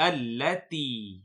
التي